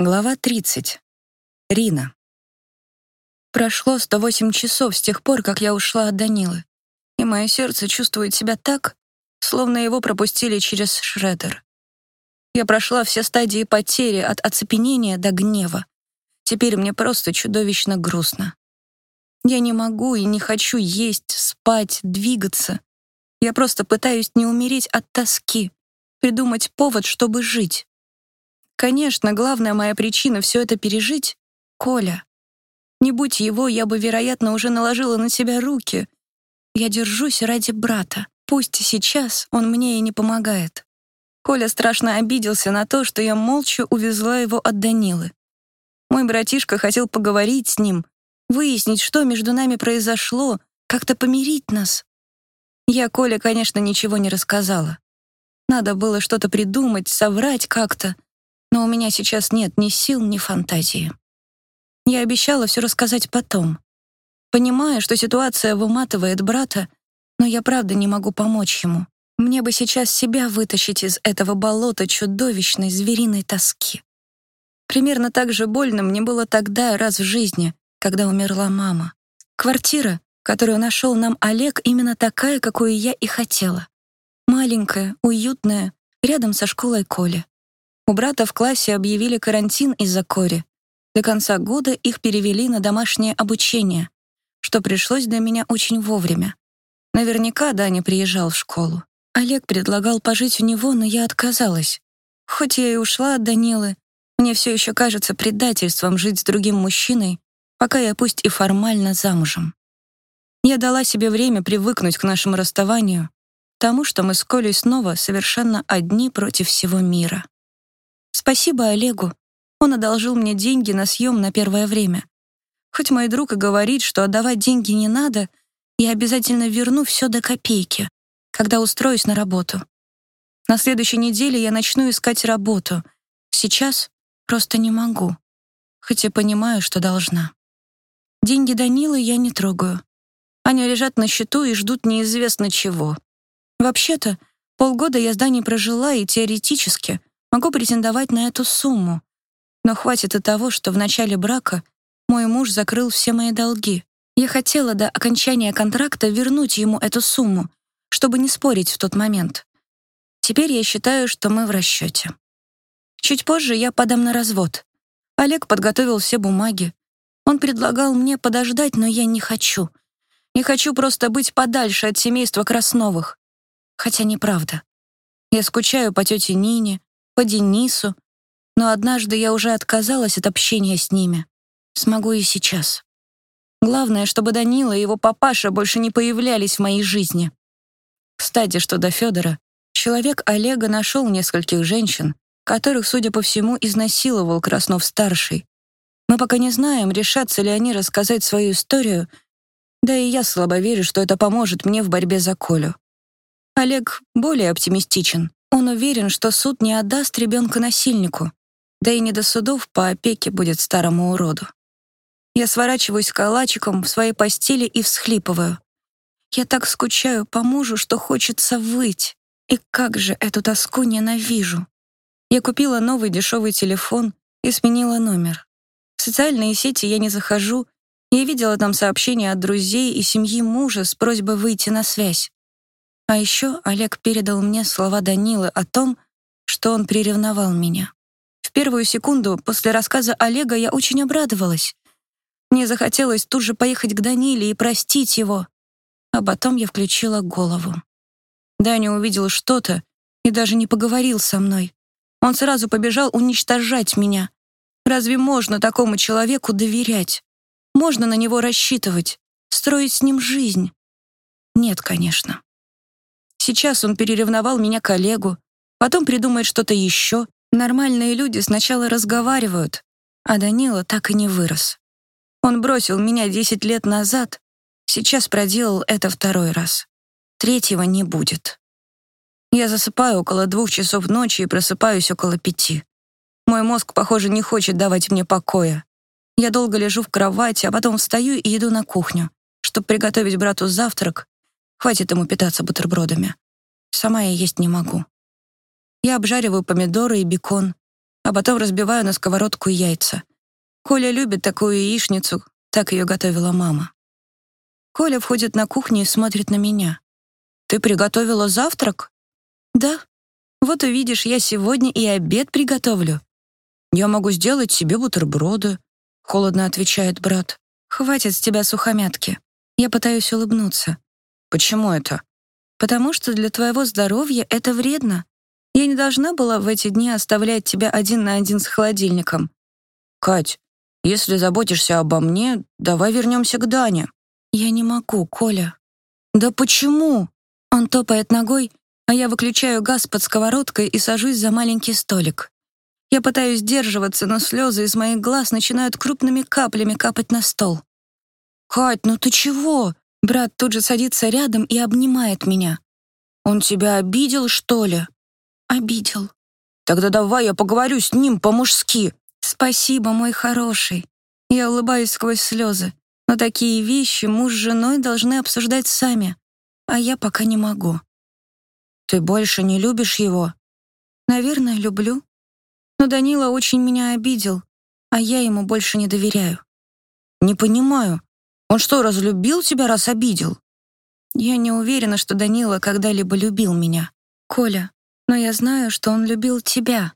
Глава 30. Рина. Прошло 108 часов с тех пор, как я ушла от Данилы, и мое сердце чувствует себя так, словно его пропустили через шредер. Я прошла все стадии потери от оцепенения до гнева. Теперь мне просто чудовищно грустно. Я не могу и не хочу есть, спать, двигаться. Я просто пытаюсь не умереть от тоски, придумать повод, чтобы жить. Конечно, главная моя причина все это пережить — Коля. Не будь его, я бы, вероятно, уже наложила на себя руки. Я держусь ради брата. Пусть сейчас он мне и не помогает. Коля страшно обиделся на то, что я молча увезла его от Данилы. Мой братишка хотел поговорить с ним, выяснить, что между нами произошло, как-то помирить нас. Я Коле, конечно, ничего не рассказала. Надо было что-то придумать, соврать как-то — но у меня сейчас нет ни сил, ни фантазии. Я обещала все рассказать потом. Понимаю, что ситуация выматывает брата, но я правда не могу помочь ему. Мне бы сейчас себя вытащить из этого болота чудовищной звериной тоски. Примерно так же больно мне было тогда раз в жизни, когда умерла мама. Квартира, которую нашел нам Олег, именно такая, какую я и хотела. Маленькая, уютная, рядом со школой Коли. У брата в классе объявили карантин из-за кори. До конца года их перевели на домашнее обучение, что пришлось для меня очень вовремя. Наверняка Даня приезжал в школу. Олег предлагал пожить у него, но я отказалась. Хоть я и ушла от Данилы, мне все еще кажется предательством жить с другим мужчиной, пока я пусть и формально замужем. Я дала себе время привыкнуть к нашему расставанию, тому, что мы с Колей снова совершенно одни против всего мира. Спасибо Олегу. Он одолжил мне деньги на съем на первое время. Хоть мой друг и говорит, что отдавать деньги не надо, я обязательно верну все до копейки, когда устроюсь на работу. На следующей неделе я начну искать работу. Сейчас просто не могу, хоть и понимаю, что должна. Деньги Данилы я не трогаю. Они лежат на счету и ждут неизвестно чего. Вообще-то, полгода я с Даней прожила, и теоретически Могу претендовать на эту сумму, но хватит и того, что в начале брака мой муж закрыл все мои долги. Я хотела до окончания контракта вернуть ему эту сумму, чтобы не спорить в тот момент. Теперь я считаю, что мы в расчете. Чуть позже я подам на развод. Олег подготовил все бумаги. Он предлагал мне подождать, но я не хочу. Не хочу просто быть подальше от семейства Красновых. Хотя неправда. Я скучаю по тете Нине, по Денису, но однажды я уже отказалась от общения с ними. Смогу и сейчас. Главное, чтобы Данила и его папаша больше не появлялись в моей жизни. Кстати, что до Федора, человек Олега нашел нескольких женщин, которых, судя по всему, изнасиловал Краснов-старший. Мы пока не знаем, решатся ли они рассказать свою историю, да и я слабо верю, что это поможет мне в борьбе за Колю. Олег более оптимистичен. Он уверен, что суд не отдаст ребенка насильнику, да и не до судов по опеке будет старому уроду. Я сворачиваюсь калачиком в своей постели и всхлипываю. Я так скучаю по мужу, что хочется выть. И как же эту тоску ненавижу. Я купила новый дешевый телефон и сменила номер. В социальные сети я не захожу. Я видела там сообщения от друзей и семьи мужа с просьбой выйти на связь. А еще Олег передал мне слова Данилы о том, что он приревновал меня. В первую секунду после рассказа Олега я очень обрадовалась. Мне захотелось тут же поехать к Даниле и простить его. А потом я включила голову. Даня увидел что-то и даже не поговорил со мной. Он сразу побежал уничтожать меня. Разве можно такому человеку доверять? Можно на него рассчитывать, строить с ним жизнь? Нет, конечно. Сейчас он переревновал меня коллегу, потом придумает что-то еще. Нормальные люди сначала разговаривают, а Данила так и не вырос. Он бросил меня 10 лет назад, сейчас проделал это второй раз. Третьего не будет. Я засыпаю около двух часов ночи и просыпаюсь около пяти. Мой мозг, похоже, не хочет давать мне покоя. Я долго лежу в кровати, а потом встаю и иду на кухню, чтобы приготовить брату завтрак Хватит ему питаться бутербродами. Сама я есть не могу. Я обжариваю помидоры и бекон, а потом разбиваю на сковородку яйца. Коля любит такую яичницу, так ее готовила мама. Коля входит на кухню и смотрит на меня. «Ты приготовила завтрак?» «Да. Вот увидишь, я сегодня и обед приготовлю». «Я могу сделать себе бутерброды», — холодно отвечает брат. «Хватит с тебя сухомятки». Я пытаюсь улыбнуться. «Почему это?» «Потому что для твоего здоровья это вредно. Я не должна была в эти дни оставлять тебя один на один с холодильником». «Кать, если заботишься обо мне, давай вернемся к Дане». «Я не могу, Коля». «Да почему?» Он топает ногой, а я выключаю газ под сковородкой и сажусь за маленький столик. Я пытаюсь сдерживаться, но слезы из моих глаз начинают крупными каплями капать на стол. «Кать, ну ты чего?» Брат тут же садится рядом и обнимает меня. «Он тебя обидел, что ли?» «Обидел». «Тогда давай я поговорю с ним по-мужски». «Спасибо, мой хороший». Я улыбаюсь сквозь слезы. Но такие вещи муж с женой должны обсуждать сами, а я пока не могу. Ты больше не любишь его? Наверное, люблю. Но Данила очень меня обидел, а я ему больше не доверяю. Не понимаю. Он что, разлюбил тебя, раз обидел? Я не уверена, что Данила когда-либо любил меня. Коля, но я знаю, что он любил тебя.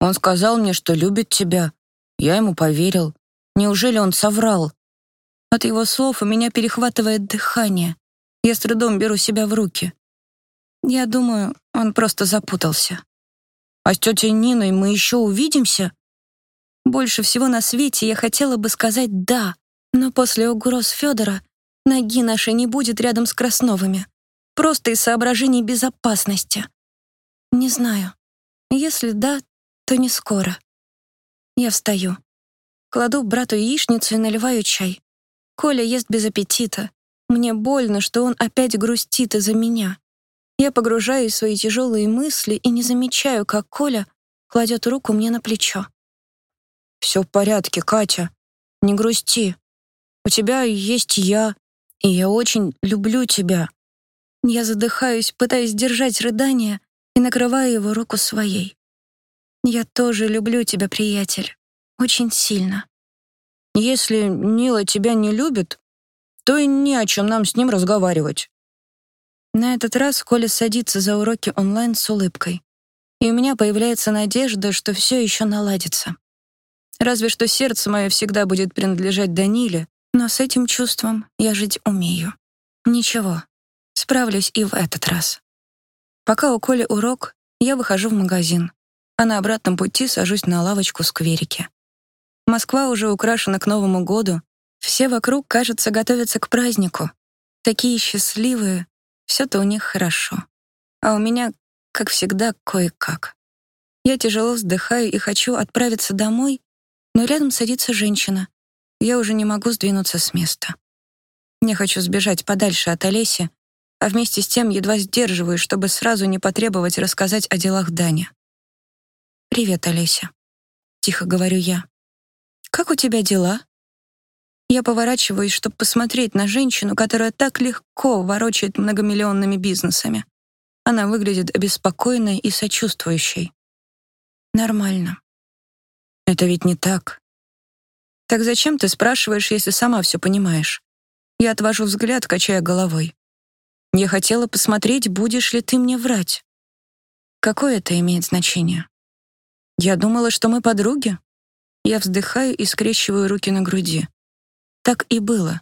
Он сказал мне, что любит тебя. Я ему поверил. Неужели он соврал? От его слов у меня перехватывает дыхание. Я с трудом беру себя в руки. Я думаю, он просто запутался. А с тетей Ниной мы еще увидимся? Больше всего на свете я хотела бы сказать «да», но после угроз Федора ноги нашей не будет рядом с Красновыми. Просто из соображений безопасности. Не знаю. Если да, то не скоро. Я встаю. Кладу брату яичницу и наливаю чай. Коля ест без аппетита. Мне больно, что он опять грустит из-за меня. Я погружаюсь в свои тяжелые мысли и не замечаю, как Коля кладет руку мне на плечо. «Все в порядке, Катя. Не грусти. У тебя есть я, и я очень люблю тебя». Я задыхаюсь, пытаясь держать рыдание и накрываю его руку своей. «Я тоже люблю тебя, приятель. Очень сильно». Если Нила тебя не любит, то и не о чем нам с ним разговаривать. На этот раз Коля садится за уроки онлайн с улыбкой. И у меня появляется надежда, что все еще наладится. Разве что сердце мое всегда будет принадлежать Даниле, но с этим чувством я жить умею. Ничего, справлюсь и в этот раз. Пока у Коли урок, я выхожу в магазин, а на обратном пути сажусь на лавочку в скверике. Москва уже украшена к Новому году. Все вокруг, кажется, готовятся к празднику. Такие счастливые, все-то у них хорошо. А у меня, как всегда, кое-как. Я тяжело вздыхаю и хочу отправиться домой, но рядом садится женщина. Я уже не могу сдвинуться с места. Не хочу сбежать подальше от Олеси, а вместе с тем едва сдерживаю, чтобы сразу не потребовать рассказать о делах Дани. «Привет, Олеся», — тихо говорю я. «Как у тебя дела?» Я поворачиваюсь, чтобы посмотреть на женщину, которая так легко ворочает многомиллионными бизнесами. Она выглядит обеспокоенной и сочувствующей. Нормально. Это ведь не так. Так зачем ты спрашиваешь, если сама все понимаешь? Я отвожу взгляд, качая головой. Я хотела посмотреть, будешь ли ты мне врать. Какое это имеет значение? Я думала, что мы подруги. Я вздыхаю и скрещиваю руки на груди. Так и было.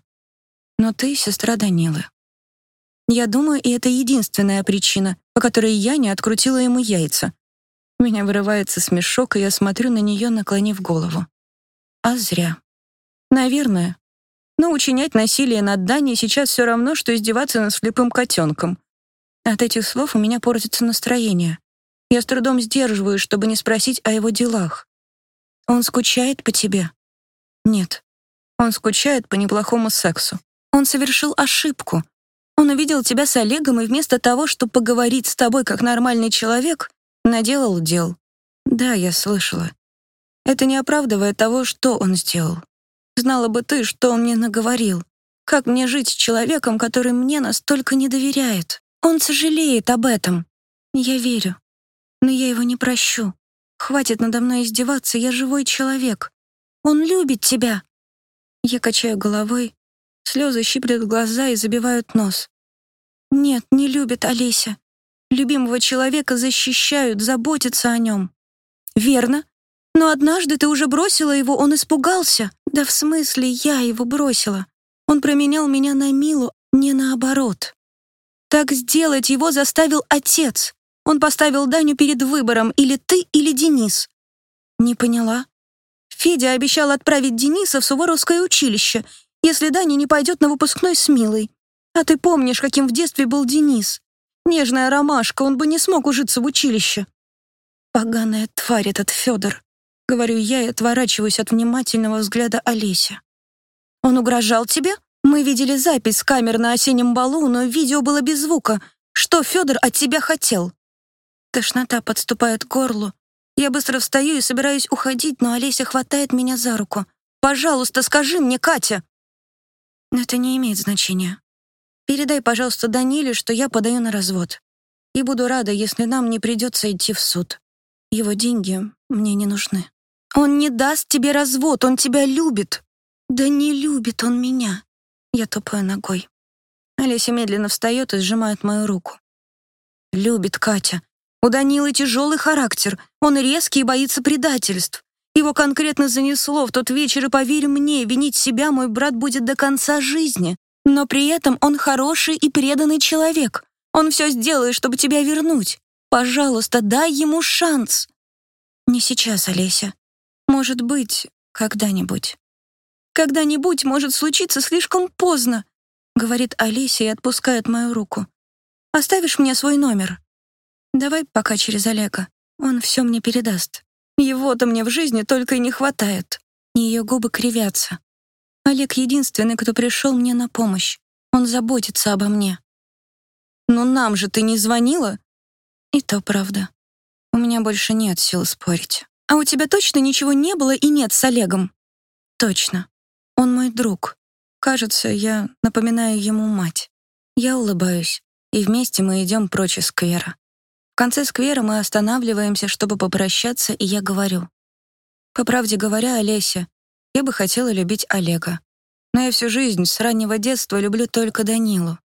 Но ты сестра Данилы. Я думаю, и это единственная причина, по которой я не открутила ему яйца. Меня вырывается смешок, и я смотрю на нее, наклонив голову. А зря. Наверное. Но учинять насилие над Даней сейчас все равно, что издеваться над слепым котенком. От этих слов у меня портится настроение. Я с трудом сдерживаю, чтобы не спросить о его делах. Он скучает по тебе? Нет. Он скучает по неплохому сексу. Он совершил ошибку. Он увидел тебя с Олегом и вместо того, чтобы поговорить с тобой как нормальный человек, наделал дел. Да, я слышала. Это не оправдывает того, что он сделал. Знала бы ты, что он мне наговорил. Как мне жить с человеком, который мне настолько не доверяет? Он сожалеет об этом. Я верю. Но я его не прощу. Хватит надо мной издеваться, я живой человек. Он любит тебя. Я качаю головой, слезы щиплют глаза и забивают нос. Нет, не любит Олеся. Любимого человека защищают, заботятся о нем. Верно. Но однажды ты уже бросила его, он испугался. Да в смысле, я его бросила. Он променял меня на Милу, не наоборот. Так сделать его заставил отец. Он поставил Даню перед выбором или ты, или Денис. Не поняла. Федя обещал отправить Дениса в Суворовское училище, если Даня не пойдет на выпускной с Милой. А ты помнишь, каким в детстве был Денис? Нежная ромашка, он бы не смог ужиться в училище. Поганая тварь этот Федор. Говорю я и отворачиваюсь от внимательного взгляда Олеся. Он угрожал тебе? Мы видели запись с камер на осеннем балу, но видео было без звука. Что Федор от тебя хотел? Тошнота подступает к горлу. Я быстро встаю и собираюсь уходить, но Олеся хватает меня за руку. «Пожалуйста, скажи мне, Катя!» Это не имеет значения. Передай, пожалуйста, Даниле, что я подаю на развод. И буду рада, если нам не придется идти в суд. Его деньги мне не нужны. Он не даст тебе развод, он тебя любит. Да не любит он меня. Я топаю ногой. Олеся медленно встает и сжимает мою руку. Любит Катя. У Данилы тяжелый характер, он резкий и боится предательств. Его конкретно занесло в тот вечер, и, поверь мне, винить себя мой брат будет до конца жизни. Но при этом он хороший и преданный человек. Он все сделает, чтобы тебя вернуть. Пожалуйста, дай ему шанс. Не сейчас, Олеся. Может быть, когда-нибудь. Когда-нибудь может случиться слишком поздно, говорит Олеся и отпускает мою руку. Оставишь мне свой номер? Давай пока через Олега. Он все мне передаст. Его-то мне в жизни только и не хватает. Ее губы кривятся. Олег единственный, кто пришел мне на помощь. Он заботится обо мне. Но нам же ты не звонила? И то правда. У меня больше нет сил спорить. А у тебя точно ничего не было и нет с Олегом? Точно. Он мой друг. Кажется, я напоминаю ему мать. Я улыбаюсь, и вместе мы идем прочь из сквера. В конце сквера мы останавливаемся, чтобы попрощаться, и я говорю. По правде говоря, Олеся, я бы хотела любить Олега. Но я всю жизнь с раннего детства люблю только Данилу.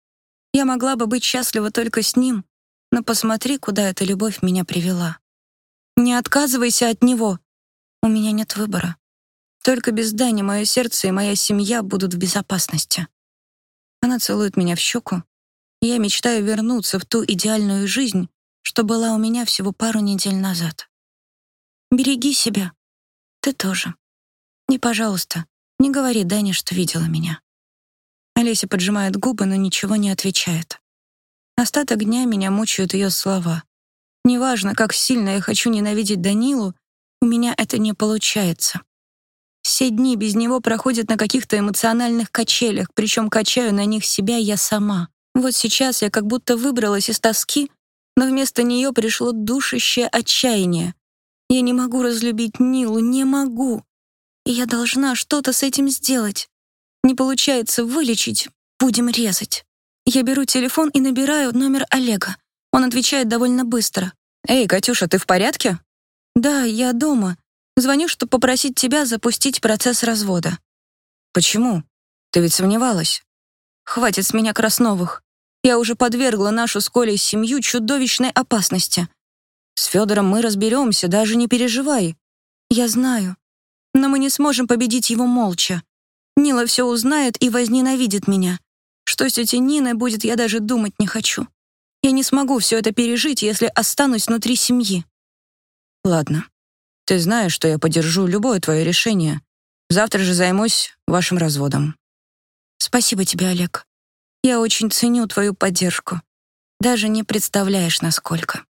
Я могла бы быть счастлива только с ним, но посмотри, куда эта любовь меня привела. Не отказывайся от него. У меня нет выбора. Только без Дани мое сердце и моя семья будут в безопасности. Она целует меня в щеку, я мечтаю вернуться в ту идеальную жизнь, что была у меня всего пару недель назад. Береги себя. Ты тоже. И, пожалуйста, не говори Дане, что видела меня. Олеся поджимает губы, но ничего не отвечает. Остаток дня меня мучают ее слова. Неважно, как сильно я хочу ненавидеть Данилу, у меня это не получается. Все дни без него проходят на каких-то эмоциональных качелях, причем качаю на них себя я сама. Вот сейчас я как будто выбралась из тоски но вместо нее пришло душащее отчаяние. Я не могу разлюбить Нилу, не могу. И я должна что-то с этим сделать. Не получается вылечить, будем резать. Я беру телефон и набираю номер Олега. Он отвечает довольно быстро. «Эй, Катюша, ты в порядке?» «Да, я дома. Звоню, чтобы попросить тебя запустить процесс развода». «Почему? Ты ведь сомневалась?» «Хватит с меня Красновых. Я уже подвергла нашу с Колей семью чудовищной опасности. С Федором мы разберемся, даже не переживай. Я знаю. Но мы не сможем победить его молча. Нила все узнает и возненавидит меня. Что с тетей Ниной будет, я даже думать не хочу. Я не смогу все это пережить, если останусь внутри семьи. Ладно. Ты знаешь, что я поддержу любое твое решение. Завтра же займусь вашим разводом. Спасибо тебе, Олег. Я очень ценю твою поддержку. Даже не представляешь, насколько.